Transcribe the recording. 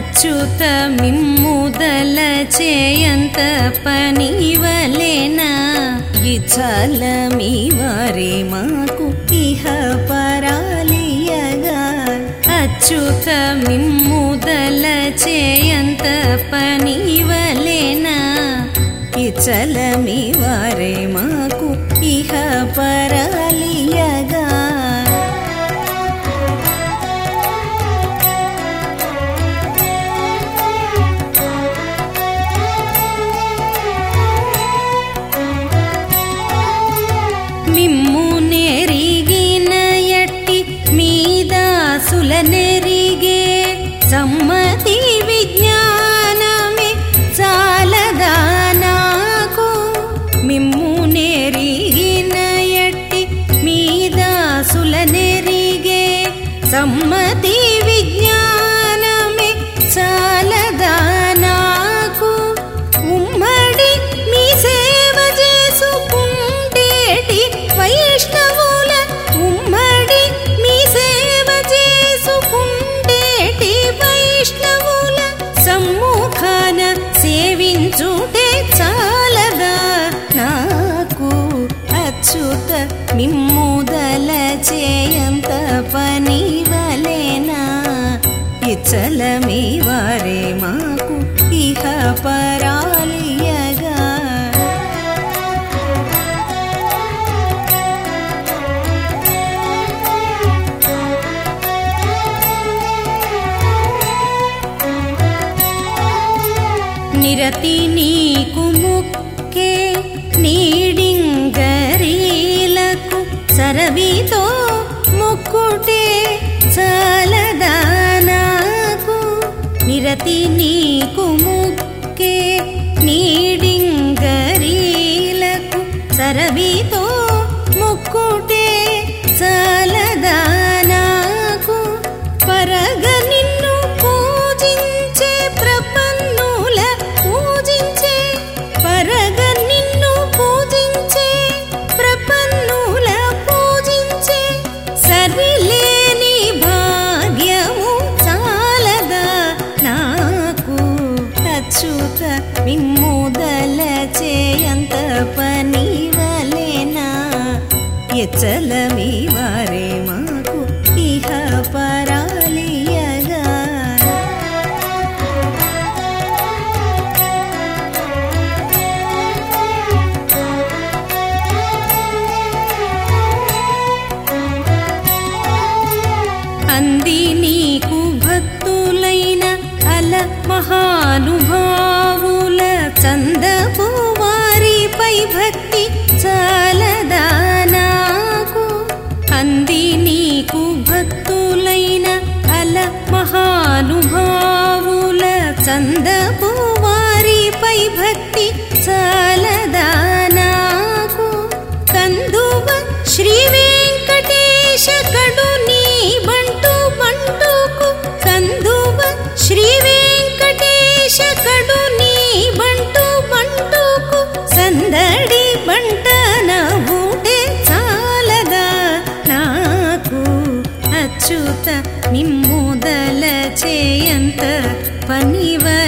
అచ్యుత మిమ్ముదల చేయంత పనివలేనా? ఇచ్చల మీ వారి మాకు ఇహ పరాలియగా. అచ్యుత మిమ్ముదల చేయంత పనివలేనా? ఇచ్చల మీదాసుల నెరిగే సమ్మతి విజ్ఞానమే చాలదా నాకు? మిమ్ము నెరిగిన ఎట్టి మీదాసుల నెరిగే ఇచ్చల వారే మాకు ఇహ పరాలియగా. నిరతి నీకు ముక్కే నీడింగరీలకు సరవితో నిరతి నీకు ముక్కే నీడింగరీలకు సరవితో అచ్యుత మిమ్ముదల చేయంత పని వలేనా ఎచ్చల మీ వారే మాకు ఇహ పరాలియగా. అంది నీకు భక్తులైన అల మహానుభ చందపు వారిపై భక్తి చాలదా నాకు? అంది నీకు భక్తులైన అల మహానుభావుల చందపు వారిపై భక్తి చాలదా చేయంత పనివలేనా